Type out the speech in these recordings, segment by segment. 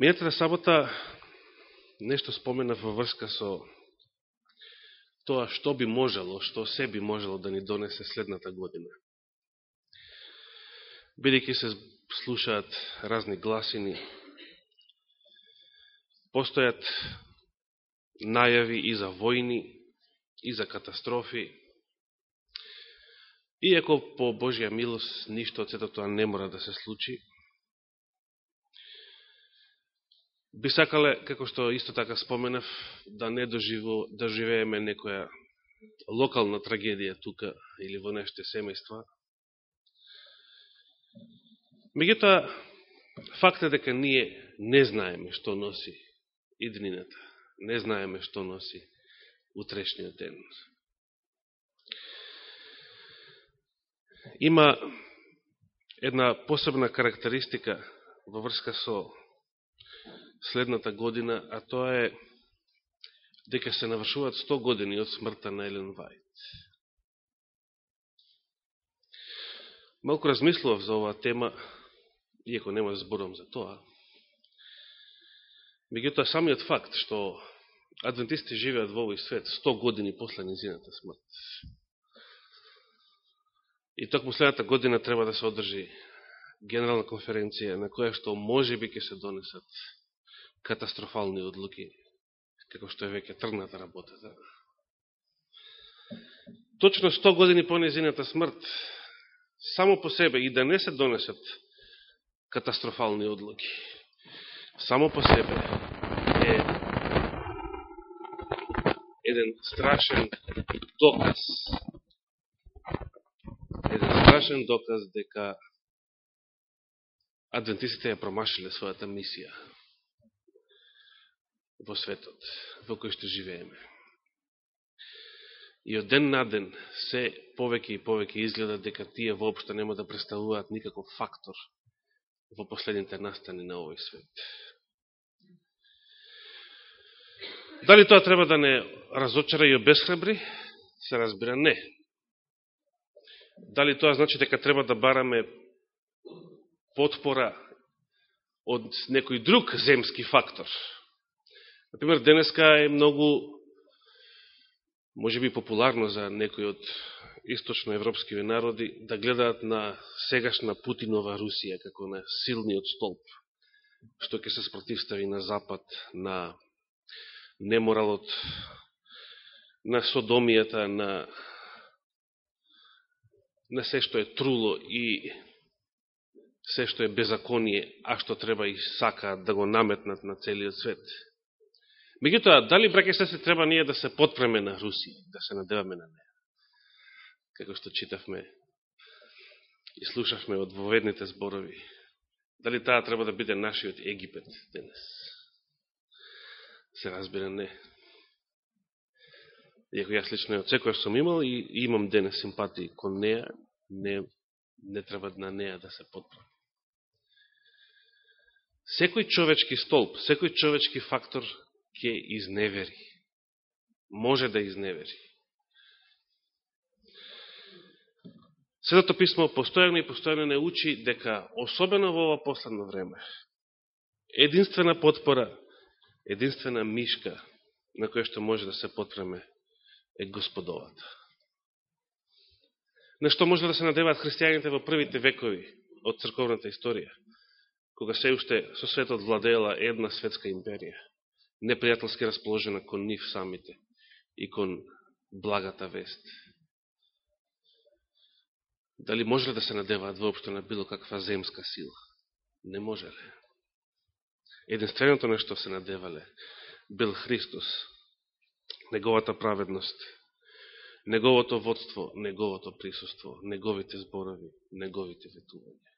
Мијатата сабота нешто спомена во врска со тоа што би можело, што се би можело да ни донесе следната година. Бидејќи се слушаат разни гласини, постојат најави и за војни, и за катастрофи, иако по Божија милост ништо од сето тоа не мора да се случи, Би сакале, како што исто така споменав, да не доживо, да доживееме некоја локална трагедија тука или во неште семејства. Меѓутоа, факт е дека ние не знаеме што носи иднината. Не знаеме што носи утрешниот ден. Има една посебна карактеристика во врска со следната година, а тоа е дека се навршуваат 100 години од смртта на Елен Вајт. Малку размислував за оваа тема, иако нема да зборам за тоа. Меѓутоа, самиот факт што адвентисти живеат во овој свет 100 години после низината смрт. И токму следната година треба да се одржи генерална конференција на која што може би ќе се донесат катастрофални одлуки, како што е веќе тргната работата. Да. Точно 100 години по незината смрт, само по себе и да не се донесат катастрофални одлуки, само по себе е еден страшен доказ еден страшен доказ дека адвентистите ја промашиле својата мисија во светот во кој што живееме. И од ден на ден се повеќе и повеќе изгледа дека тие воопшто нема да представуваат никаков фактор во последните настани на овој свет. Дали тоа треба да не разочара и обесхрабри? Се разбира не. Дали тоа значи дека треба да бараме подпора од некој друг земски фактор? Например, денеска е многу, може би популарно за некои од источноевропските народи да гледаат на сегашна Путинова Русија како на силниот столб, што ќе се спротивстави на Запад, на неморалот, на содомијата, на, на се што е труло и се што е беззаконие, а што треба и сакаат да го наметнат на целиот свет. Меѓутоа, дали, браке се, се треба ние да се подпреме на Руси, да се надеваме на неја? Како што читавме и слушавме од воведните зборови. Дали таа треба да биде нашиот Египет денес? Се разбира не. Иако јас лично од секоја сум имал и имам денес симпатии кон неја, не, не треба на неја да се подпреме. Секој човечки столб, секој човечки фактор ќе изневери. Може да изневери. Светото писмо постојано и постојано не учи дека, особено во ова последно време, единствена подпора, единствена мишка на која што може да се потреме е Господовата. На што може да се надеваат христијаните во првите векови од црковната историја, кога се уште со светот владеела една светска империја непријателски расположена кон нив самите и кон благата вест. Дали може да се надеваат воопшто на било каква земска сила? Не може ли? Единственото нешто се надевале бил Христос, неговата праведност, неговото водство, неговото присуство, неговите зборови, неговите ветувања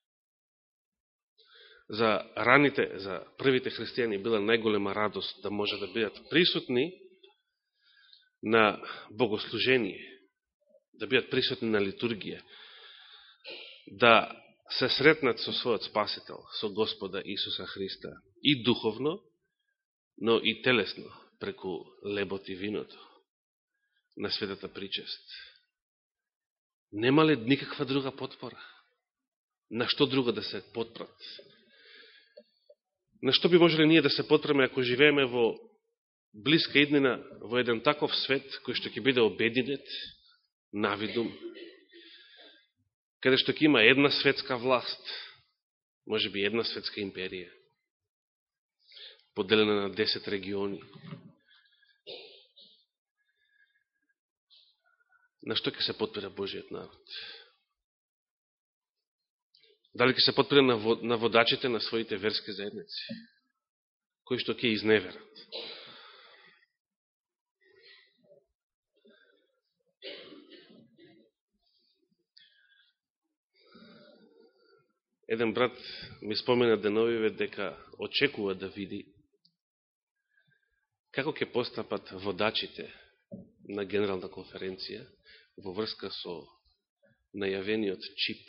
за раните, за првите христијани била најголема радост да може да бидат присутни на богослужение, да бидат присутни на литургија, да се сретнат со својот Спасител, со Господа Исуса Христа, и духовно, но и телесно, преку лебот и виното на светата причест. Нема ли никаква друга подпора? На што друго да се подпрат? На што би можеле ние да се потреме ако живееме во близка иднина, во еден таков свет, кој што ќе биде обединет, навидум, каде што ќе има една светска власт, може би една светска империја, поделена на 10 региони. На што ќе се подпира Божиот народ? Дали ќе се подпира на водачите на своите верски заедници, кои што ќе изневерат? Еден брат ми спомена деновиве дека очекува да види како ќе постапат водачите на Генерална конференција во врска со најавениот чип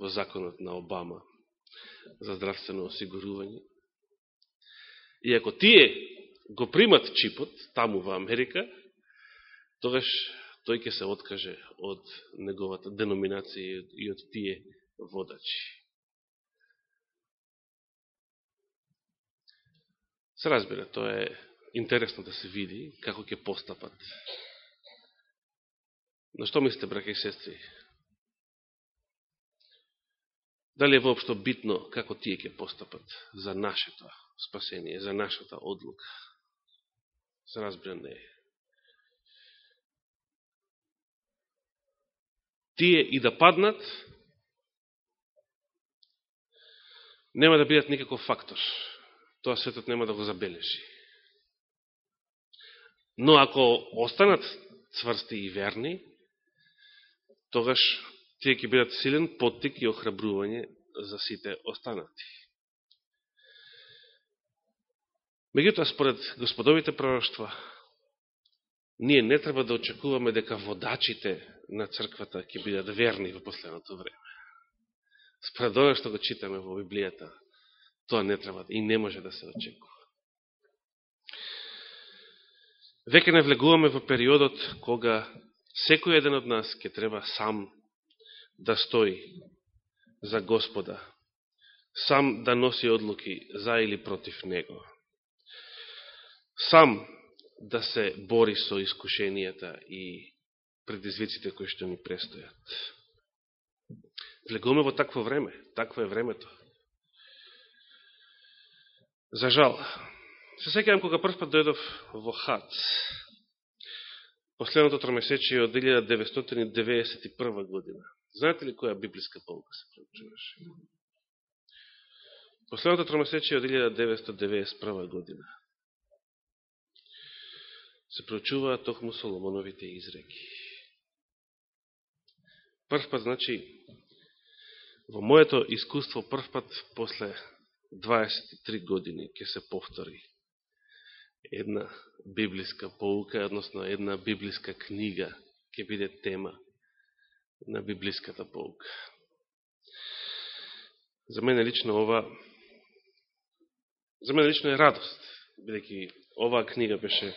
во законот на Обама за здравствено осигурување. И ако тие го примат чипот таму во Америка, тогаш тој ќе се откаже од неговата деноминација и од тие водачи. Се разбира, тоа е интересно да се види како ќе постапат. На што мислите, браке и сестри? Дали е воопшто битно како тие ќе постапат за нашето спасение, за нашата одлука? за разбира, не е. Тие и да паднат, нема да бидат никаков фактор. Тоа светот нема да го забележи. Но ако останат цврсти и верни, тогаш тие ќе бидат силен поттик и охрабрување за сите останати. Меѓутоа, според господовите пророќства, ние не треба да очекуваме дека водачите на црквата ќе бидат верни во последното време. Според ова што го читаме во Библијата, тоа не треба и не може да се очекува. Веќе не влегуваме во периодот кога секој еден од нас ќе треба сам да стои за Господа, сам да носи одлуки за или против Него, сам да се бори со искушенијата и предизвиците кои што ни престојат. Влегуваме во такво време. Такво е времето. За жал. Се секавам кога прв пат дојдов во Хац. Последното тромесечие од 1991 година. Знаете ли која библиска полка се проучуваше? Последното тромесечие од 1991 година. Се проучуваат токму Соломоновите изреки. Прв пат, значи, во моето искуство прв пат после 23 години ќе се повтори една библиска полука, односно една библиска книга ќе биде тема на библиската полка. За мене лично ова за мене лично е радост, бидејќи оваа книга беше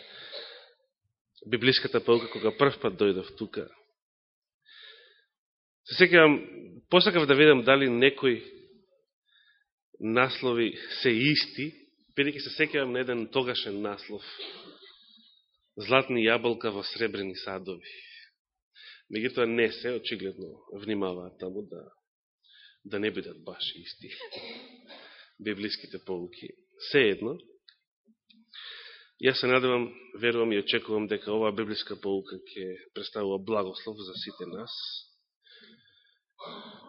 библиската полка кога првпат дојдов тука. Се секавам посакав да видам дали некои наслови се исти, бидејќи се секавам на еден тогашен наслов Златни јаболка во сребрени садови. Меѓутоа не се, очигледно внимаваат таму да, да не бидат баш исти библиските полуки. Се едно, јас се надевам, верувам и очекувам дека оваа библиска полука ќе представува благослов за сите нас,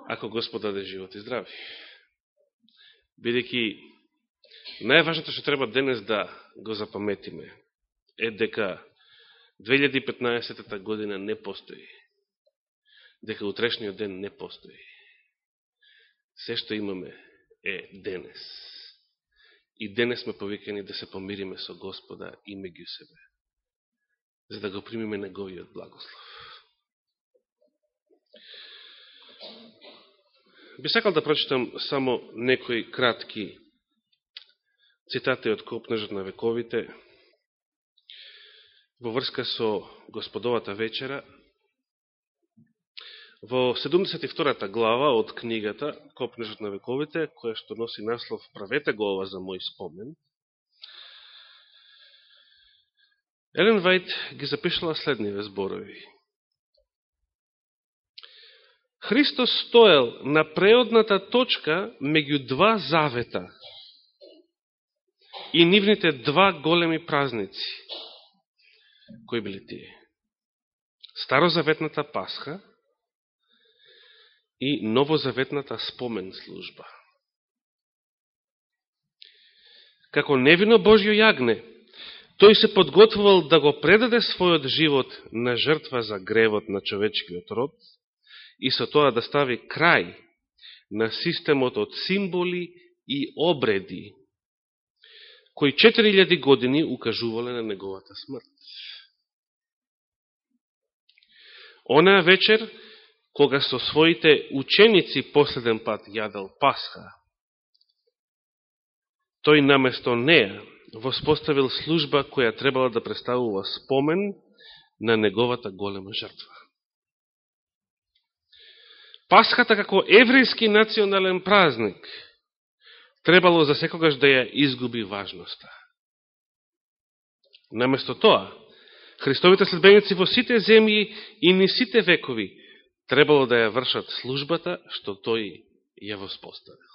ако Господ даде живот и здрави. Бидеќи, најважното што треба денес да го запаметиме е дека 2015 година не постои. Дека утрешниот ден не постои. Се што имаме е денес. И денес сме повикани да се помириме со Господа и меѓу себе, за да го примиме неговиот благослов. Би сакал да прочитам само некои кратки цитати од Копнежот на вековите во врска со Господовата вечера, Во 72-та глава од книгата Копнежот на вековите, која што носи наслов Правете го ова за мој спомен, Елен Вајт ги запишала следниве зборови. Христос стоел на преодната точка меѓу два завета и нивните два големи празници. Кои били тие? Старозаветната Пасха и новозаветната спомен служба. Како невино Божјо јагне, тој се подготвувал да го предаде својот живот на жртва за гревот на човечкиот род и со тоа да стави крај на системот од символи и обреди, кои 4000 години укажувале на неговата смрт. Онаа вечер, кога со своите ученици последен пат јадел Пасха, тој наместо неа воспоставил служба која требала да представува спомен на неговата голема жртва. Пасхата како еврејски национален празник требало за секогаш да ја изгуби важноста. Наместо тоа, Христовите следбеници во сите земји и ни сите векови требало да ја вршат службата што тој ја воспоставил.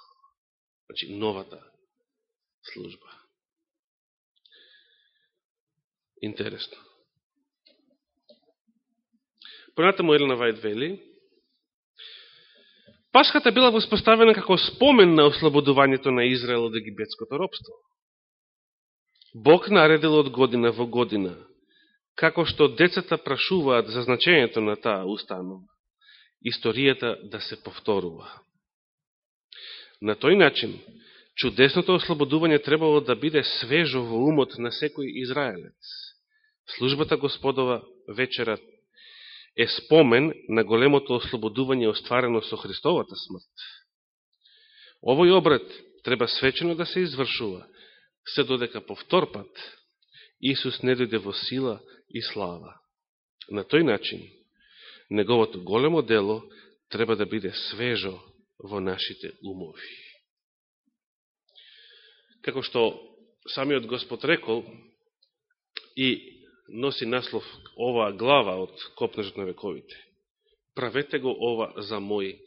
Значи, новата служба. Интересно. Понатаму Елена Вајд вели, Пасхата била воспоставена како спомен на ослободувањето на Израел од египетското робство. Бог наредил од година во година, како што децата прашуваат за значењето на таа установа историјата да се повторува. На тој начин, чудесното ослободување требало да биде свежо во умот на секој израелец. Службата Господова вечера е спомен на големото ослободување остварено со Христовата смрт. Овој обред треба свечено да се извршува, се додека повтор пат Исус не дојде во сила и слава. На тој начин, неговото големо дело треба да биде свежо во нашите умови. Како што самиот Господ рекол и носи наслов оваа глава од Копнежот на вековите. Правете го ова за мој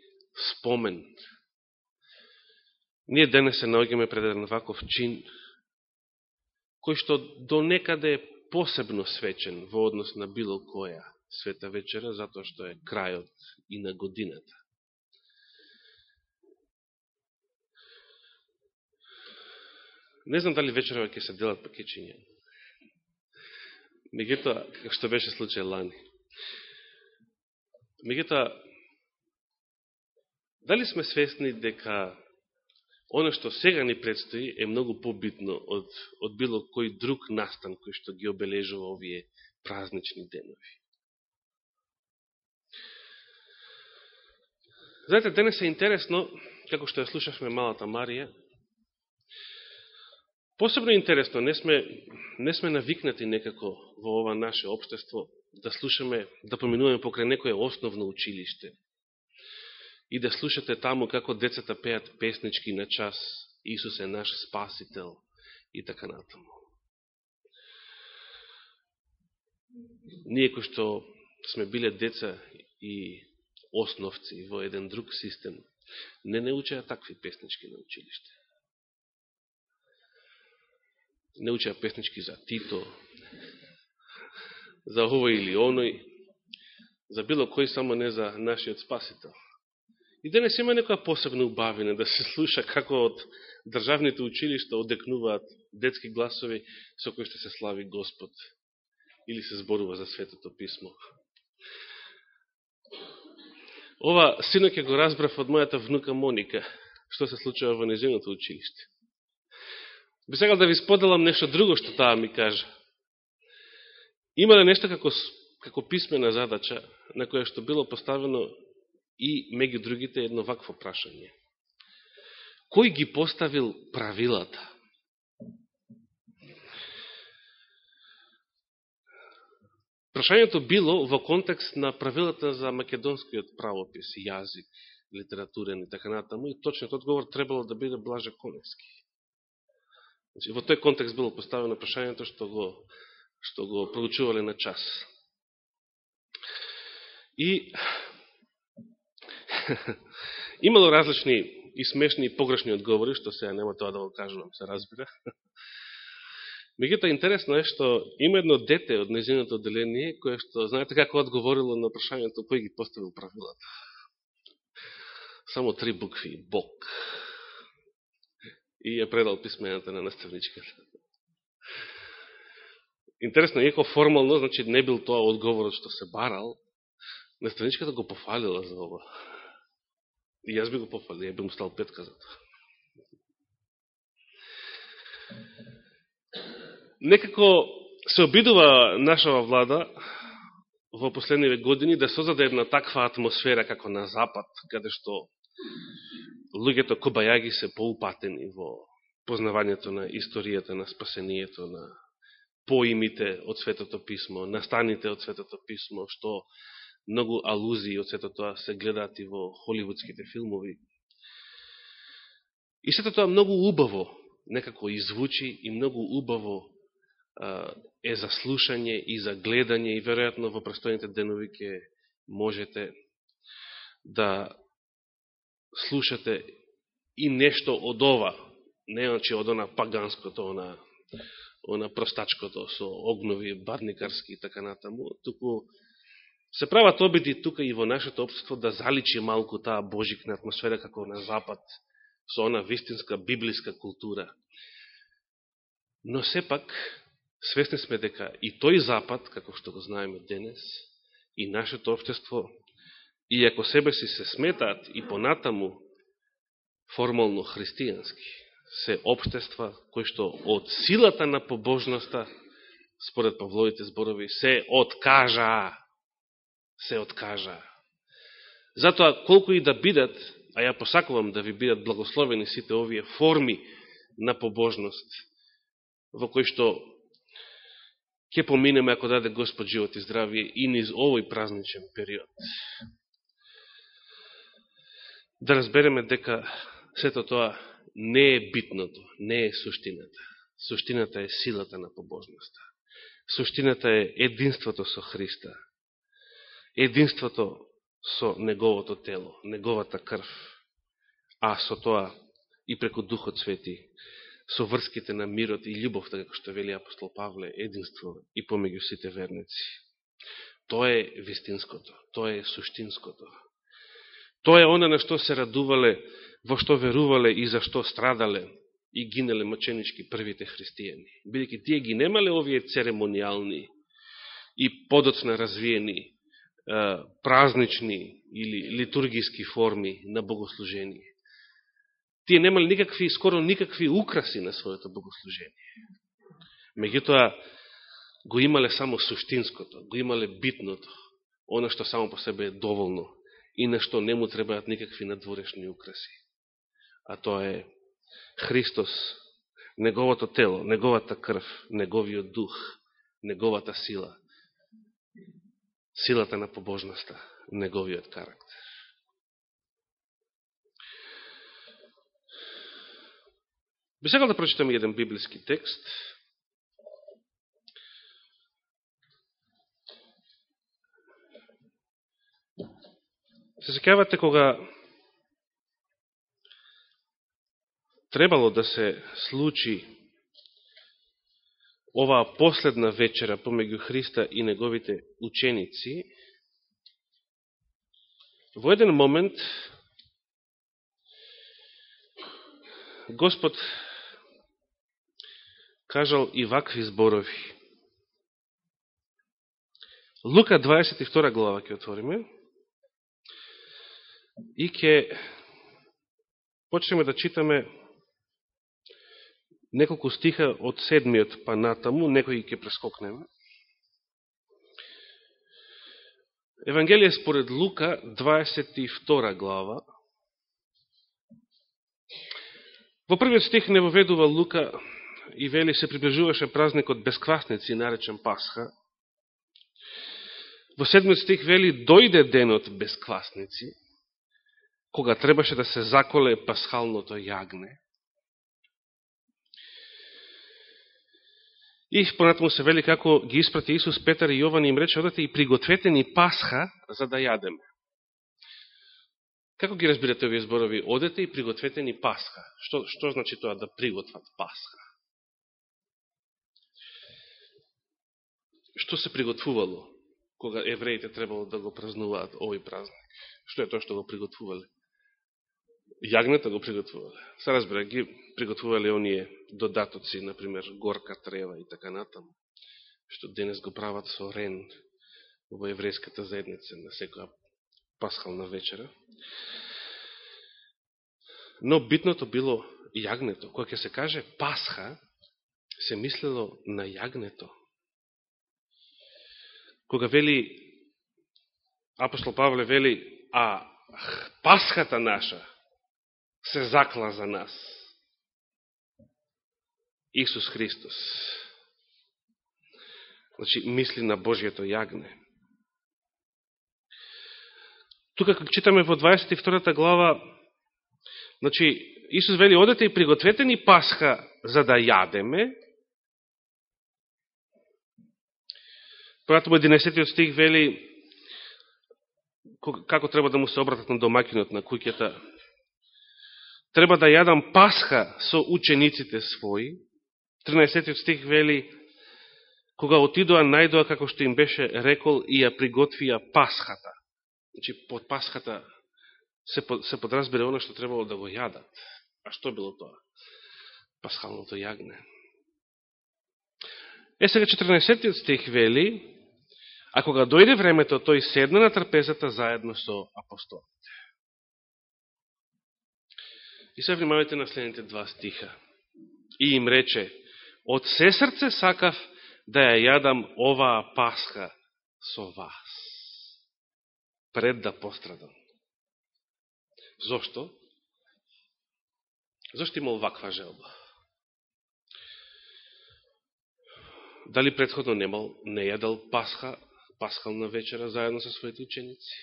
спомен. Ние денес се наоѓаме пред еден ваков чин, кој што до некаде е посебно свечен во однос на било која света вечера, затоа што е крајот и на годината. Не знам дали вечерава ќе се делат пакечиња. Мегутоа, како што беше случај лани. Мегутоа, дали сме свесни дека оно што сега ни предстои е многу побитно од, од било кој друг настан кој што ги обележува овие празнични денови. Знаете, денес е интересно, како што ја слушавме малата Марија, посебно интересно, не сме, не сме навикнати некако во ова наше обштество да слушаме, да поминуваме покрај некоје основно училиште и да слушате таму како децата пеат песнички на час Исус е наш спасител и така натаму. Ние кои што сме биле деца и основци во еден друг систем, не не учеа такви песнички на училиште. Не учеа песнички за Тито, за овој или оној, за било кој само не за нашиот спасител. И денес има некоја посебна убавина да се слуша како од државните училишта одекнуваат детски гласови со кои што се слави Господ или се зборува за Светото Писмо. Ова синоќе го разбрав од мојата внука Моника, што се случува во незиното училиште. Би сегал да ви споделам нешто друго што таа ми кажа. Имале нешто како, како писмена задача, на која што било поставено и меѓу другите едно вакво прашање. Кој ги поставил правилата? Прашањето било во контекст на правилата за македонскиот правопис, јазик, литературен и така натаму, и точниот одговор требало да биде Блаже Коневски. Значи, во тој контекст било поставено прашањето што го, што го проучувале на час. И имало различни и смешни и погрешни одговори, што сега нема тоа да го кажувам, се разбира. Меѓуто, интересно е што има едно дете од незиното деление, кое што, знаете како одговорило на прашањето кој ги поставил правилата. Само три букви. Бог. И ја предал писмената на наставничката. Интересно, иако формално, значи не бил тоа одговорот што се барал, наставничката го пофалила за ова. И јас би го пофалил, ја би му стал петка за тоа. Некако се обидува нашава влада во последниве години да создаде една таква атмосфера како на Запад, каде што луѓето кобајаги се поупатени во познавањето на историјата на спасението, на поимите од Светото Писмо, настаните од Светото Писмо, што многу алузии од сето тоа се гледаат и во холивудските филмови. И сето тоа многу убаво некако извучи и многу убаво е за слушање и за гледање и веројатно во престојните денови ќе можете да слушате и нешто од ова, не значи од она паганското, она, она простачкото со огнови, барникарски и така натаму, туку се прават обиди тука и во нашето обштество да заличи малку таа божикна атмосфера како на Запад, со она вистинска библиска култура. Но сепак, свесни сме дека и тој Запад, како што го знаеме денес, и нашето обштество, и ако себе си се сметаат и понатаму формално христијански, се обштества кои што од силата на побожноста, според Павловите зборови, се откажа се откажа. Затоа, колку и да бидат, а ја посакувам да ви бидат благословени сите овие форми на побожност, во кои што ќе поминеме, ако даде Господ живот и здравие, и низ овој празничен период. Да разбереме дека сето тоа не е битното, не е суштината. Суштината е силата на побожноста. Суштината е единството со Христа единството со неговото тело, неговата крв, а со тоа и преку Духот Свети, со врските на мирот и љубовта, како што вели апостол Павле, единство и помеѓу сите верници. Тоа е вистинското, тоа е суштинското. Тоа е она на што се радувале, во што верувале и за што страдале и гинеле маченички првите христијани. Бидеќи тие ги немале овие церемонијални и подоцна развиени празнични или литургиски форми на богослужение. Тие немали никакви, скоро никакви украси на своето богослужение. Меѓутоа, го имале само суштинското, го имале битното, оно што само по себе е доволно и на што не му требаат никакви надворешни украси. А тоа е Христос, Неговото тело, Неговата крв, Неговиот дух, Неговата сила, силата на побожноста, неговиот карактер. Би сакал да прочитам еден библиски текст. Се секавате кога требало да се случи оваа последна вечера помеѓу Христа и неговите ученици, во еден момент Господ кажал и вакви зборови. Лука 22 глава ќе отвориме и ќе почнеме да читаме неколку стиха од седмиот па натаму, некои ќе прескокнеме. Евангелие според Лука, 22 глава. Во првиот стих не воведува Лука и вели се приближуваше празникот безквасници, наречен Пасха. Во седмиот стих вели, дојде денот без кога требаше да се заколе пасхалното јагне. И понатаму се вели како ги испрати Исус, Петар и Јован им рече, одете и пригответе ни пасха за да јадеме. Како ги разбирате овие зборови? Одете и пригответе ни пасха. Што, што значи тоа да приготват пасха? Што се приготвувало кога евреите требало да го празнуваат овој празник? Што е тоа што го приготвувале? Јагнета го приготвувале. Се разбира, ги приготвувале оние додатоци, например, горка трева и така натаму, што денес го прават со рен во еврејската заедница на секоја пасхална вечера. Но битното било јагнето. Кога ќе се каже пасха, се мислело на јагнето. Кога вели, апостол Павле вели, а пасхата наша се закла за нас. Исус Христос. Значи, мисли на Божијето јагне. Тука, како читаме во 22 глава, значи, Исус вели, одете и пригответе ни Пасха за да јадеме. Понатаму 11 стих вели, како треба да му се обратат на домакинот на куќата. Треба да јадам Пасха со учениците своји. 13 стих вели, кога отидоа, најдоа како што им беше рекол и ја приготвија Пасхата. Значи, под Пасхата се, се подразбира она што требало да го јадат. А што било тоа? Пасхалното јагне. Е, сега 14 стих вели, а кога дојде времето, тој седна на трпезата заедно со апостолите. И се внимавайте на следните два стиха. И им рече, од се срце сакав да ја јадам оваа пасха со вас пред да пострадам. Зошто? Зошто имал ваква желба? Дали предходно немал, не јадал пасха, пасхална вечера заедно со своите ученици?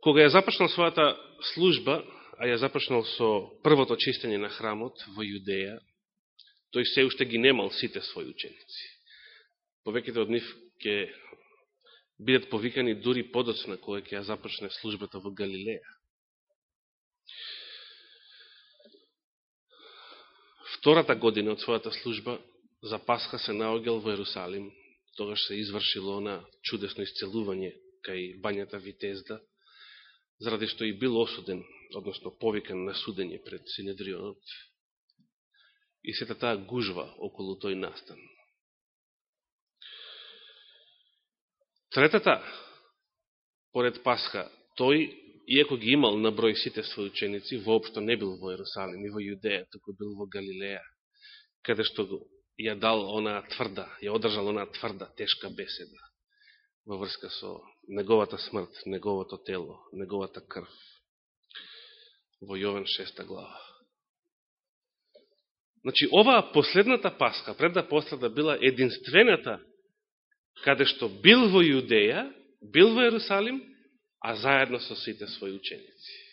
Кога ја започнал својата служба, а ја започнал со првото чистење на храмот во Јудеја, тој се уште ги немал сите своји ученици повеќето од нив ќе бидат повикани дури подоцна кога ќе ја започне службата во Галилеја. Втората година од својата служба за Пасха се наогел во Ерусалим, тогаш се извршило на чудесно исцелување кај бањата Витезда, заради што и бил осуден, односно повикан на судење пред Синедрионот, и сета таа гужва околу тој настан. Третата, поред Пасха, тој, иако ги имал на број сите своји ученици, воопшто не бил во Ерусалим, и во Јудеја, туку бил во Галилеја, каде што ја дал она тврда, ја одржал она тврда, тешка беседа во врска со неговата смрт, неговото тело, неговата крв. Во Јовен 6 глава. Значи, оваа последната Пасха, пред да пострада, била единствената каде што бил во Јудеја, бил во Јерусалим, а заедно со сите своји ученици.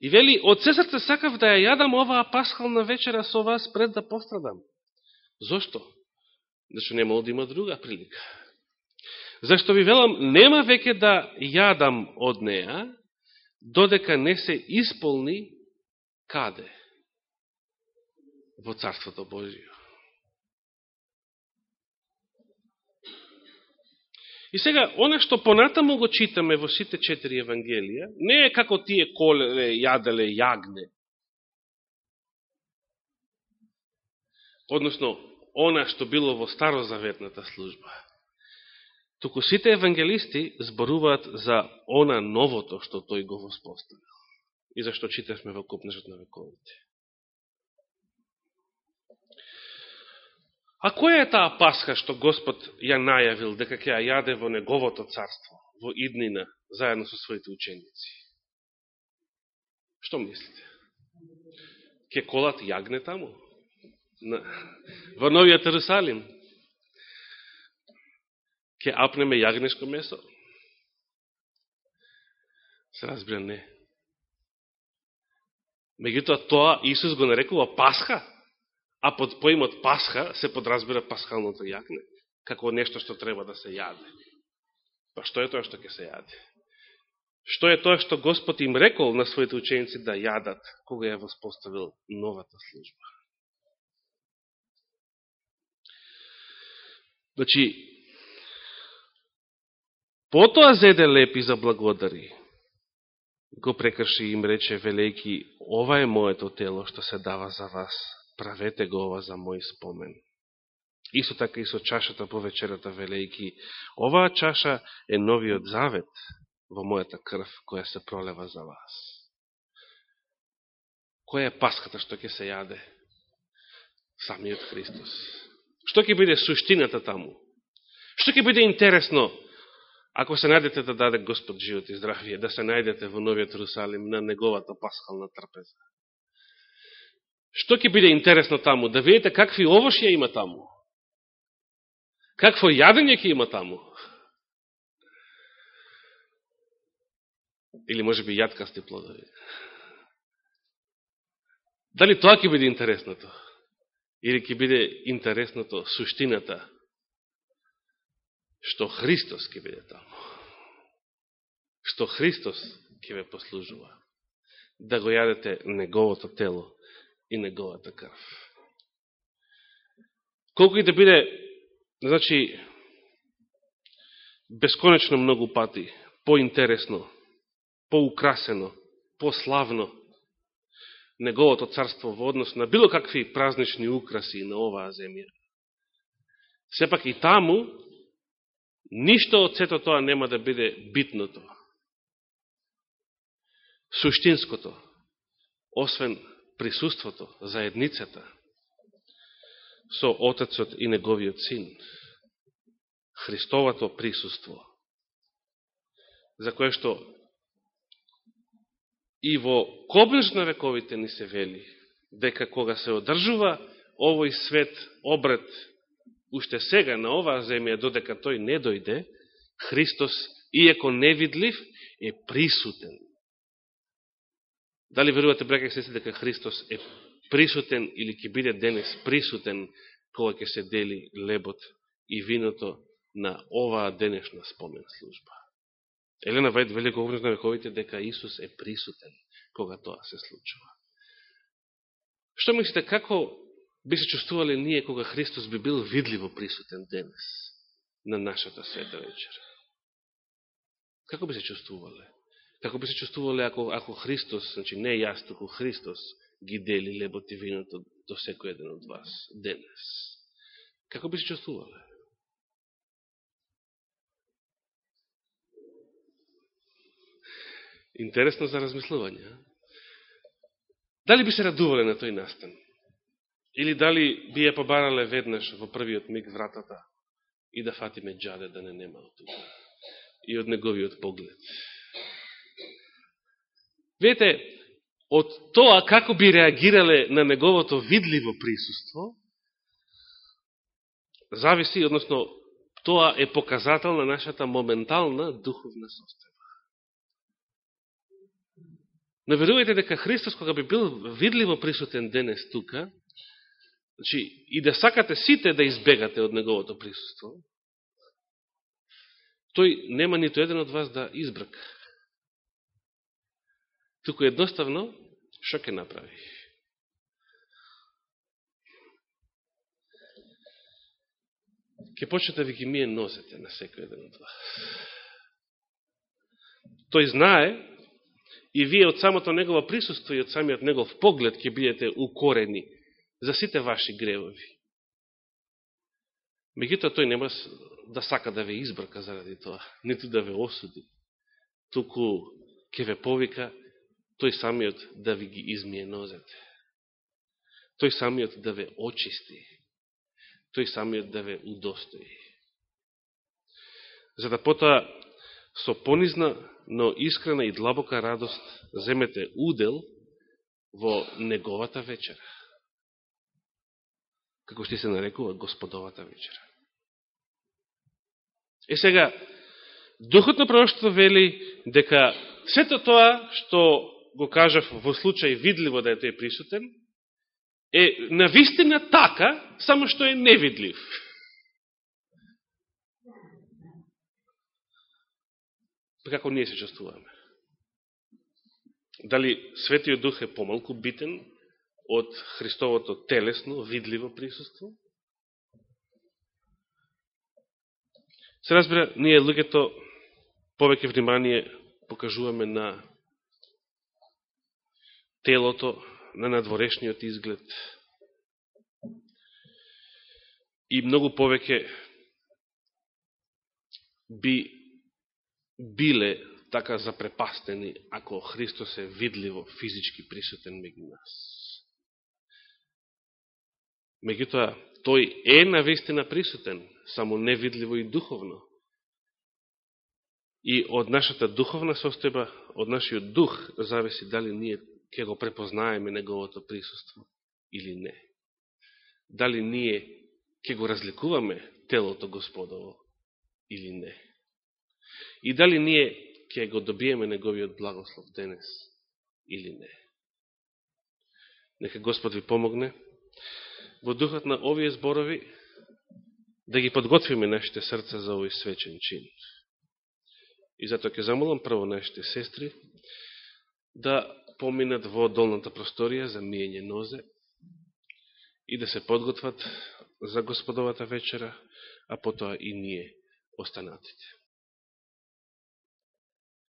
И вели, од се срце сакав да ја јадам оваа пасхална вечера со вас пред да пострадам. Зошто? Зашто нема да има друга прилика. Зашто ви велам, нема веќе да јадам од неа, додека не се исполни каде? Во Царството Божио. И сега, оно што понатаму го читаме во сите четири Евангелија, не е како тие колеле, јаделе, јагне. Односно, она што било во старозаветната служба. Туку сите евангелисти зборуваат за она новото што тој го воспоставил. И зашто читавме во Купнежот на вековите. А која е таа пасха што Господ ја најавил дека ќе ја јаде во Неговото царство, во иднина, заедно со своите ученици? Што мислите? Ке колат јагне таму? на, во новиот Ерусалим. Ке апнеме јагнешко месо? Се разбира не. Меѓутоа тоа Исус го нарекува Пасха, а под поимот Пасха се подразбира пасхалното јакне како нешто што треба да се јаде. Па што е тоа што ќе се јаде? Што е тоа што Господ им рекол на своите ученици да јадат, кога ја воспоставил новата служба? Значи, потоа зеде лепи за благодари, го прекрши и им рече, велејки, ова е моето тело што се дава за вас, правете го ова за мој спомен. Исто така и со чашата по вечерата, велејки, оваа чаша е новиот завет во мојата крв, која се пролева за вас. Која е паската што ќе се јаде? Самиот Христос. Што ќе биде суштината таму? Што ќе биде интересно Ако се најдете да даде Господ живот и здравие, да се најдете во Новиот Русалим на неговата пасхална трпеза. Што ќе биде интересно таму? Да видите какви овошја има таму. Какво јадење ќе има таму. Или може би јадкасти плодови. Дали тоа ќе биде интересното? Или ќе биде интересното суштината што Христос ќе биде таму. Што Христос ќе ве послужува. Да го јадете неговото тело и неговата крв. Колку и да биде, значи, бесконечно многу пати, поинтересно, поукрасено, пославно, неговото царство во однос на било какви празнични украси на оваа земја. Сепак и таму Ништо од сето тоа нема да биде битното. Суштинското, освен присуството, заедницата со Отецот и Неговиот Син. Христовото присуство, за кое што и во кобнеш на вековите ни се вели, дека кога се одржува овој свет обред уште сега на оваа земја, додека тој не дојде, Христос, иеко невидлив, е присутен. Дали верувате, браке и сестри, дека Христос е присутен или ќе биде денес присутен кога ќе се дели лебот и виното на оваа денешна спомен служба? Елена Вајд вели на вековите дека Исус е присутен кога тоа се случува. Што мислите, како би се чувствувале ние кога Христос би бил видливо присутен денес на нашата света вечер? Како би се чувствувале? Како би се чувствувале ако, ако Христос, значи не јас, туку Христос ги дели лебот и виното до секој еден од вас денес? Како би се чувствувале? Интересно за размислување. Дали би се радувале на тој настан? Или дали би ја побарале веднаш во првиот миг вратата и да фатиме джаде да не нема од тука. И од неговиот поглед. Вете, од тоа како би реагирале на неговото видливо присуство, зависи, односно, тоа е показател на нашата моментална духовна состојба. Но верувајте дека Христос, кога би бил видливо присутен денес тука, Значи, и да сакате сите да избегате од неговото присуство, тој нема нито еден од вас да избрка. Туку едноставно, што ќе направи? Ке почне да ви ги мие носете на секој еден од вас. Тој знае и вие од самото негово присуство и од самиот негов поглед ќе бидете укорени за сите ваши гревови. Меѓутоа, тој нема да сака да ве избрка заради тоа, ниту да ве осуди. Туку ќе ве повика тој самиот да ви ги измие нозете. Тој самиот да ве очисти. Тој самиот да ве удостои. За да потоа со понизна, но искрена и длабока радост земете удел во неговата вечера како што се нарекува Господовата вечера. Е сега, Духот на пророќството вели дека сето тоа што го кажав во случај видливо да е тој присутен, е навистина така, само што е невидлив. Па како ние се чувствуваме? Дали Светиот Дух е помалку битен од Христовото телесно, видливо присуство? Се разбира, ние луѓето повеќе внимание покажуваме на телото, на надворешниот изглед и многу повеќе би биле така запрепастени ако Христос е видливо физички присутен меѓу нас. Меѓутоа, тој е навистина присутен, само невидливо и духовно. И од нашата духовна состојба, од нашиот дух, зависи дали ние ќе го препознаеме неговото присуство или не. Дали ние ќе го разликуваме телото Господово или не. И дали ние ќе го добиеме неговиот благослов денес или не. Нека Господ ви помогне во духот на овие зборови да ги подготвиме нашите срца за овој свечен чин. И затоа ќе замолам прво нашите сестри да поминат во долната просторија за мијење нозе и да се подготват за Господовата вечера, а потоа и ние останатите.